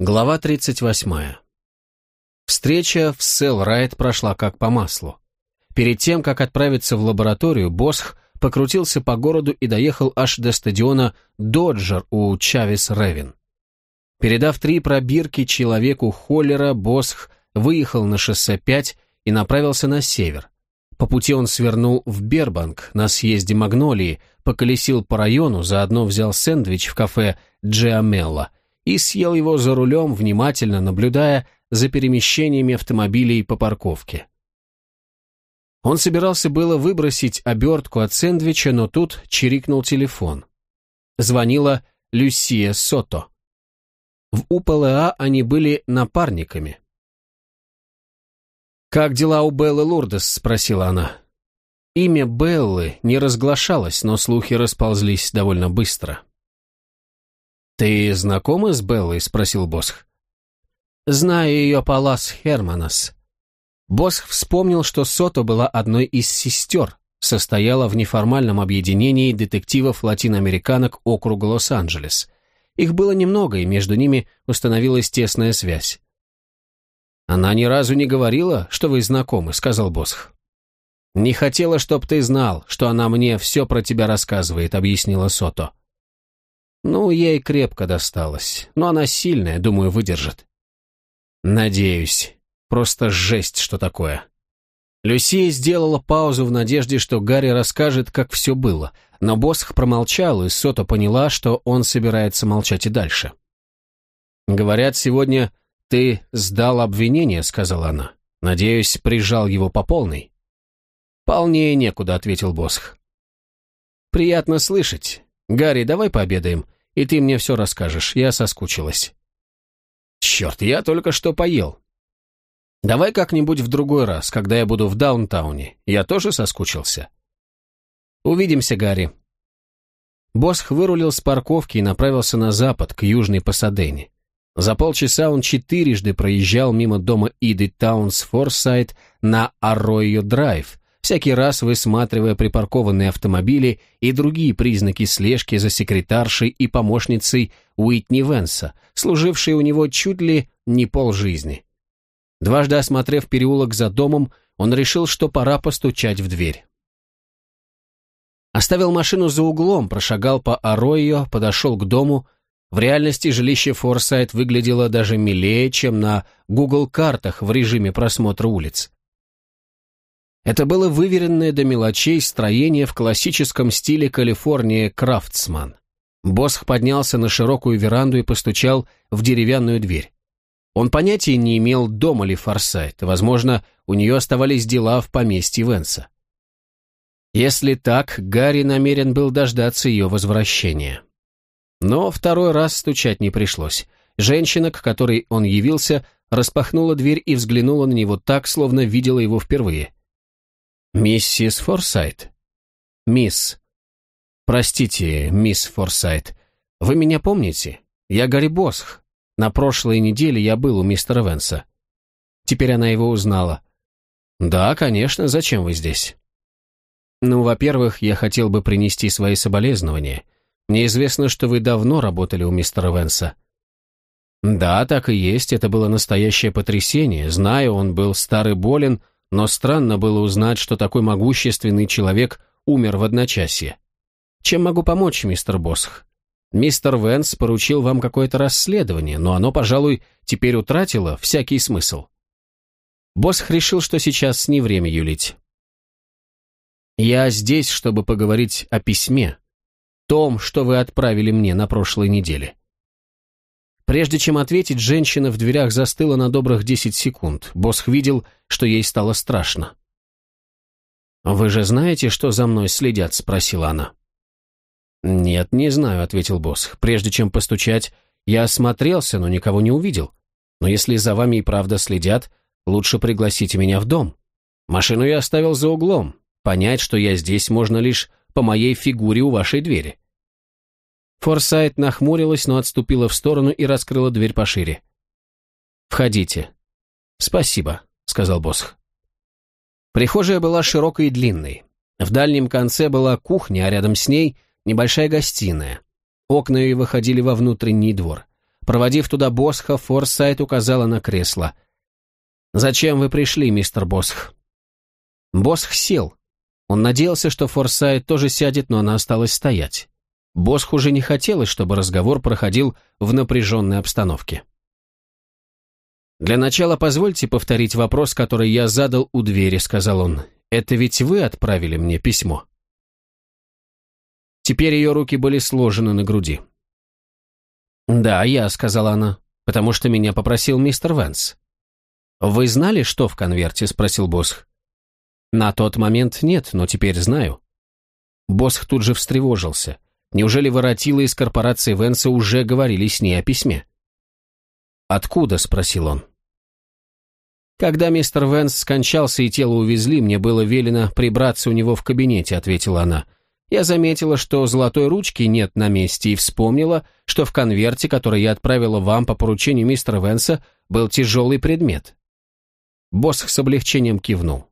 Глава 38. Встреча в Селрайт прошла как по маслу. Перед тем, как отправиться в лабораторию, Босх покрутился по городу и доехал аж до стадиона «Доджер» у Чавес-Ревен. Передав три пробирки человеку Холлера, Босх выехал на шоссе 5 и направился на север. По пути он свернул в Бербанк на съезде Магнолии, поколесил по району, заодно взял сэндвич в кафе «Джиамелла», и съел его за рулем, внимательно наблюдая за перемещениями автомобилей по парковке. Он собирался было выбросить обертку от сэндвича, но тут чирикнул телефон. Звонила Люсия Сото. В УПЛА они были напарниками. «Как дела у Беллы Лурдес?» — спросила она. Имя Беллы не разглашалось, но слухи расползлись довольно быстро. «Ты знакома с Беллой?» — спросил Босх. «Знаю ее по Лас Херманас». Босх вспомнил, что Сото была одной из сестер, состояла в неформальном объединении детективов латиноамериканок округа Лос-Анджелес. Их было немного, и между ними установилась тесная связь. «Она ни разу не говорила, что вы знакомы», — сказал Босх. «Не хотела, чтоб ты знал, что она мне все про тебя рассказывает», — объяснила Сото. Ну, ей крепко досталось, но она сильная, думаю, выдержит. Надеюсь. Просто жесть, что такое. Люсия сделала паузу в надежде, что Гарри расскажет, как все было, но Босх промолчал, и Сота поняла, что он собирается молчать и дальше. «Говорят, сегодня ты сдал обвинение», — сказала она. «Надеюсь, прижал его по полной». «Полнее некуда», — ответил Босх. «Приятно слышать. «Гарри, давай пообедаем, и ты мне все расскажешь, я соскучилась». «Черт, я только что поел». «Давай как-нибудь в другой раз, когда я буду в даунтауне. Я тоже соскучился». «Увидимся, Гарри». Босх вырулил с парковки и направился на запад, к южной Пасадене. За полчаса он четырежды проезжал мимо дома Иды Таунс Форсайт на Арройо Драйв, всякий раз высматривая припаркованные автомобили и другие признаки слежки за секретаршей и помощницей Уитни Венса, служившей у него чуть ли не полжизни. Дважды осмотрев переулок за домом, он решил, что пора постучать в дверь. Оставил машину за углом, прошагал по Аройо, подошел к дому. В реальности жилище Форсайт выглядело даже милее, чем на Google-картах в режиме просмотра улиц. Это было выверенное до мелочей строение в классическом стиле Калифорния Крафтсман. Босх поднялся на широкую веранду и постучал в деревянную дверь. Он понятия не имел, дома ли Форсайт, возможно, у нее оставались дела в поместье Венса. Если так, Гарри намерен был дождаться ее возвращения. Но второй раз стучать не пришлось. Женщина, к которой он явился, распахнула дверь и взглянула на него так, словно видела его впервые. «Миссис Форсайт?» «Мисс». «Простите, мисс Форсайт, вы меня помните? Я Гарри Босх. На прошлой неделе я был у мистера Венса». Теперь она его узнала. «Да, конечно, зачем вы здесь?» «Ну, во-первых, я хотел бы принести свои соболезнования. Мне известно, что вы давно работали у мистера Венса». «Да, так и есть, это было настоящее потрясение. Знаю, он был старый болен, но странно было узнать, что такой могущественный человек умер в одночасье. Чем могу помочь, мистер Босх? Мистер Венс поручил вам какое-то расследование, но оно, пожалуй, теперь утратило всякий смысл. Босх решил, что сейчас не время юлить. «Я здесь, чтобы поговорить о письме, том, что вы отправили мне на прошлой неделе. Прежде чем ответить, женщина в дверях застыла на добрых десять секунд. Босх видел, что ей стало страшно. «Вы же знаете, что за мной следят?» — спросила она. «Нет, не знаю», — ответил Босх. «Прежде чем постучать, я осмотрелся, но никого не увидел. Но если за вами и правда следят, лучше пригласите меня в дом. Машину я оставил за углом. Понять, что я здесь, можно лишь по моей фигуре у вашей двери. Форсайт нахмурилась, но отступила в сторону и раскрыла дверь пошире. «Входите». «Спасибо», — сказал Босх. Прихожая была широкой и длинной. В дальнем конце была кухня, а рядом с ней небольшая гостиная. Окна ее выходили во внутренний двор. Проводив туда Босха, Форсайт указала на кресло. «Зачем вы пришли, мистер Босх?» Босх сел. Он надеялся, что Форсайт тоже сядет, но она осталась стоять. Босх уже не хотелось, чтобы разговор проходил в напряженной обстановке. «Для начала позвольте повторить вопрос, который я задал у двери», — сказал он. «Это ведь вы отправили мне письмо?» Теперь ее руки были сложены на груди. «Да, я», — сказала она, — «потому что меня попросил мистер Вэнс». «Вы знали, что в конверте?» — спросил Босх. «На тот момент нет, но теперь знаю». Босх тут же встревожился. Неужели воротилы из корпорации Венса уже говорили с ней о письме? «Откуда?» — спросил он. «Когда мистер Венс скончался и тело увезли, мне было велено прибраться у него в кабинете», — ответила она. «Я заметила, что золотой ручки нет на месте и вспомнила, что в конверте, который я отправила вам по поручению мистера Венса, был тяжелый предмет». Босх с облегчением кивнул.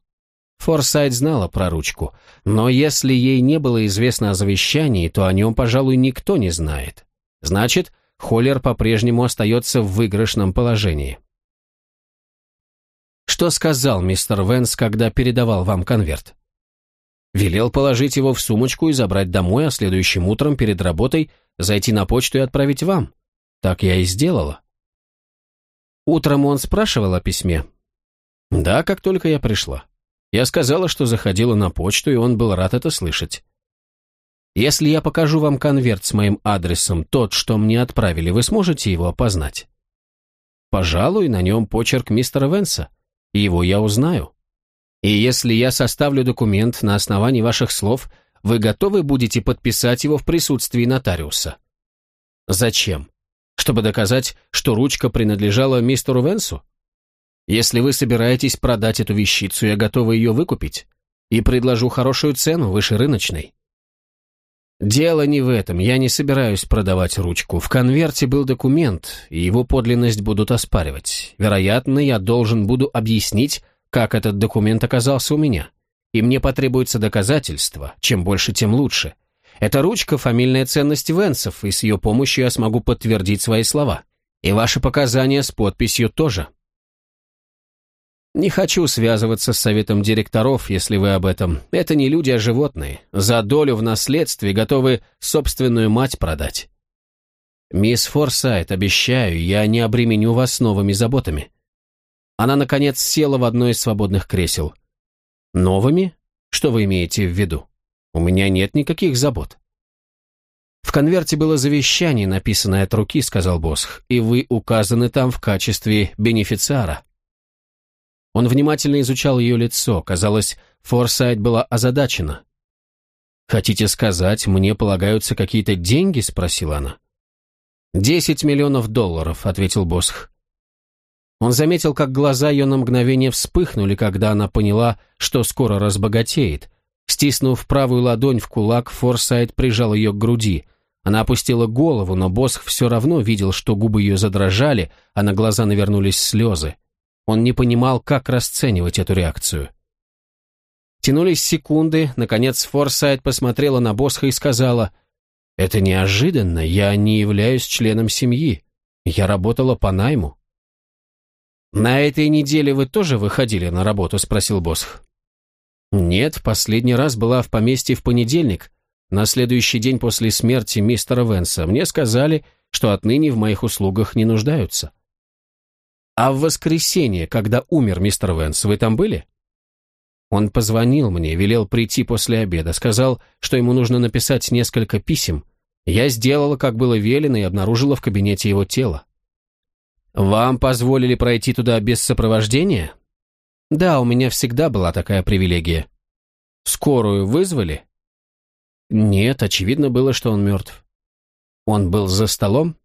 Форсайт знала про ручку, но если ей не было известно о завещании, то о нем, пожалуй, никто не знает. Значит, Холлер по-прежнему остается в выигрышном положении. Что сказал мистер Венс, когда передавал вам конверт? Велел положить его в сумочку и забрать домой, а следующим утром перед работой зайти на почту и отправить вам. Так я и сделала. Утром он спрашивал о письме. Да, как только я пришла. Я сказала, что заходила на почту, и он был рад это слышать. Если я покажу вам конверт с моим адресом, тот, что мне отправили, вы сможете его опознать? Пожалуй, на нем почерк мистера Венса. Его я узнаю. И если я составлю документ на основании ваших слов, вы готовы будете подписать его в присутствии нотариуса? Зачем? Чтобы доказать, что ручка принадлежала мистеру Венсу? Если вы собираетесь продать эту вещицу, я готова ее выкупить. И предложу хорошую цену, выше рыночной. Дело не в этом, я не собираюсь продавать ручку. В конверте был документ, и его подлинность будут оспаривать. Вероятно, я должен буду объяснить, как этот документ оказался у меня. И мне потребуется доказательства, чем больше, тем лучше. Эта ручка – фамильная ценность Венсов, и с ее помощью я смогу подтвердить свои слова. И ваши показания с подписью тоже. Не хочу связываться с советом директоров, если вы об этом. Это не люди, а животные. За долю в наследстве готовы собственную мать продать. Мисс Форсайт, обещаю, я не обременю вас новыми заботами. Она, наконец, села в одно из свободных кресел. Новыми? Что вы имеете в виду? У меня нет никаких забот. В конверте было завещание, написанное от руки, сказал Босх, и вы указаны там в качестве бенефициара. Он внимательно изучал ее лицо. Казалось, Форсайт была озадачена. «Хотите сказать, мне полагаются какие-то деньги?» – спросила она. «Десять миллионов долларов», – ответил Босх. Он заметил, как глаза ее на мгновение вспыхнули, когда она поняла, что скоро разбогатеет. Стиснув правую ладонь в кулак, Форсайт прижал ее к груди. Она опустила голову, но Босх все равно видел, что губы ее задрожали, а на глаза навернулись слезы. Он не понимал, как расценивать эту реакцию. Тянулись секунды, наконец Форсайт посмотрела на Босха и сказала, «Это неожиданно, я не являюсь членом семьи. Я работала по найму». «На этой неделе вы тоже выходили на работу?» – спросил Босх. «Нет, последний раз была в поместье в понедельник, на следующий день после смерти мистера Венса. Мне сказали, что отныне в моих услугах не нуждаются». «А в воскресенье, когда умер мистер Венс, вы там были?» Он позвонил мне, велел прийти после обеда, сказал, что ему нужно написать несколько писем. Я сделала, как было велено, и обнаружила в кабинете его тело. «Вам позволили пройти туда без сопровождения?» «Да, у меня всегда была такая привилегия». «Скорую вызвали?» «Нет, очевидно было, что он мертв». «Он был за столом?»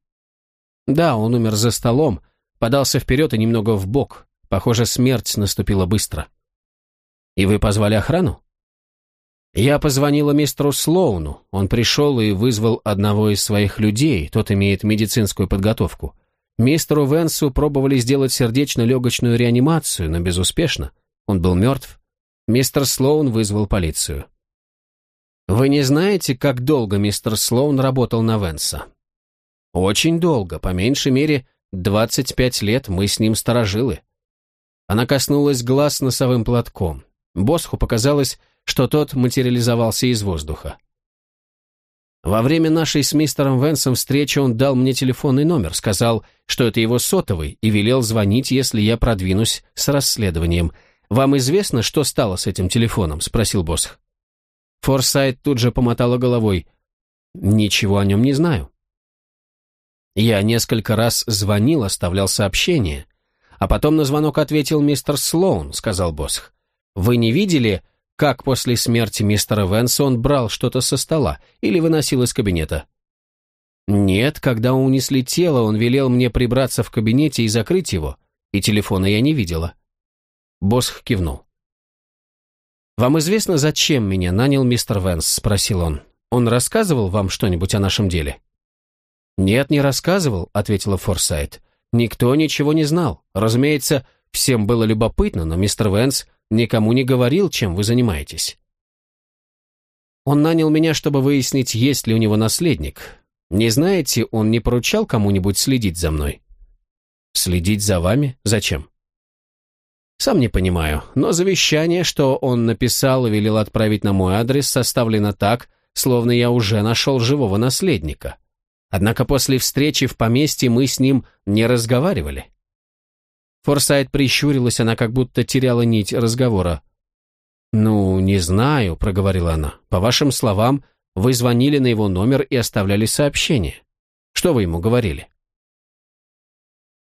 «Да, он умер за столом, подался вперед и немного в бок. Похоже, смерть наступила быстро. «И вы позвали охрану?» «Я позвонила мистеру Слоуну. Он пришел и вызвал одного из своих людей, тот имеет медицинскую подготовку. Мистеру Венсу пробовали сделать сердечно-легочную реанимацию, но безуспешно. Он был мертв. Мистер Слоун вызвал полицию. «Вы не знаете, как долго мистер Слоун работал на Венса?» Очень долго, по меньшей мере, 25 лет мы с ним сторожилы. Она коснулась глаз носовым платком. Босху показалось, что тот материализовался из воздуха. Во время нашей с мистером Венсом встречи он дал мне телефонный номер, сказал, что это его сотовый, и велел звонить, если я продвинусь с расследованием. «Вам известно, что стало с этим телефоном?» – спросил Босх. Форсайт тут же помотала головой. «Ничего о нем не знаю». Я несколько раз звонил, оставлял сообщение. А потом на звонок ответил мистер Слоун, сказал Босх. Вы не видели, как после смерти мистера Венса он брал что-то со стола или выносил из кабинета? Нет, когда унесли тело, он велел мне прибраться в кабинете и закрыть его, и телефона я не видела. Босх кивнул. «Вам известно, зачем меня нанял мистер Венс?» – спросил он. «Он рассказывал вам что-нибудь о нашем деле?» «Нет, не рассказывал», — ответила Форсайт. «Никто ничего не знал. Разумеется, всем было любопытно, но мистер Венс никому не говорил, чем вы занимаетесь». Он нанял меня, чтобы выяснить, есть ли у него наследник. Не знаете, он не поручал кому-нибудь следить за мной? Следить за вами? Зачем? Сам не понимаю, но завещание, что он написал и велел отправить на мой адрес, составлено так, словно я уже нашел живого наследника. Однако после встречи в поместье мы с ним не разговаривали. Форсайт прищурилась, она как будто теряла нить разговора. «Ну, не знаю», — проговорила она. «По вашим словам, вы звонили на его номер и оставляли сообщение. Что вы ему говорили?»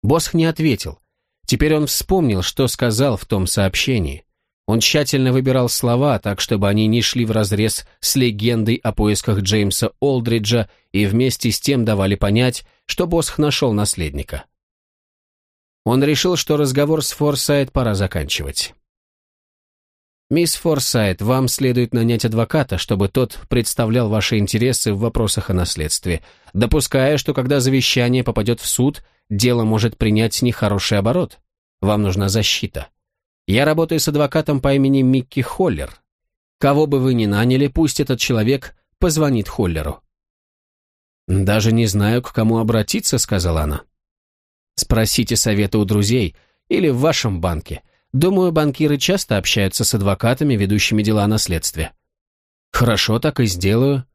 Босх не ответил. Теперь он вспомнил, что сказал в том сообщении. Он тщательно выбирал слова, так чтобы они не шли вразрез с легендой о поисках Джеймса Олдриджа и вместе с тем давали понять, что Босх нашел наследника. Он решил, что разговор с Форсайт пора заканчивать. «Мисс Форсайт, вам следует нанять адвоката, чтобы тот представлял ваши интересы в вопросах о наследстве, допуская, что когда завещание попадет в суд, дело может принять нехороший оборот. Вам нужна защита». Я работаю с адвокатом по имени Микки Холлер. Кого бы вы ни наняли, пусть этот человек позвонит Холлеру». «Даже не знаю, к кому обратиться», — сказала она. «Спросите совета у друзей или в вашем банке. Думаю, банкиры часто общаются с адвокатами, ведущими дела о наследстве». «Хорошо, так и сделаю».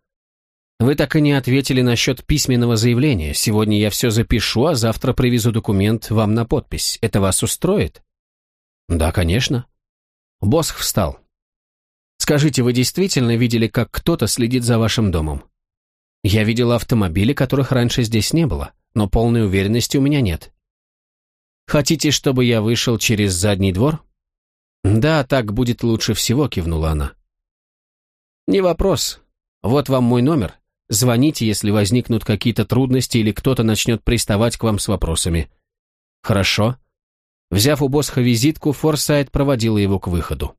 «Вы так и не ответили насчет письменного заявления. Сегодня я все запишу, а завтра привезу документ вам на подпись. Это вас устроит?» «Да, конечно». Босх встал. «Скажите, вы действительно видели, как кто-то следит за вашим домом?» «Я видел автомобили, которых раньше здесь не было, но полной уверенности у меня нет». «Хотите, чтобы я вышел через задний двор?» «Да, так будет лучше всего», — кивнула она. «Не вопрос. Вот вам мой номер. Звоните, если возникнут какие-то трудности или кто-то начнет приставать к вам с вопросами». «Хорошо. Взяв у Босха визитку, Форсайт проводила его к выходу.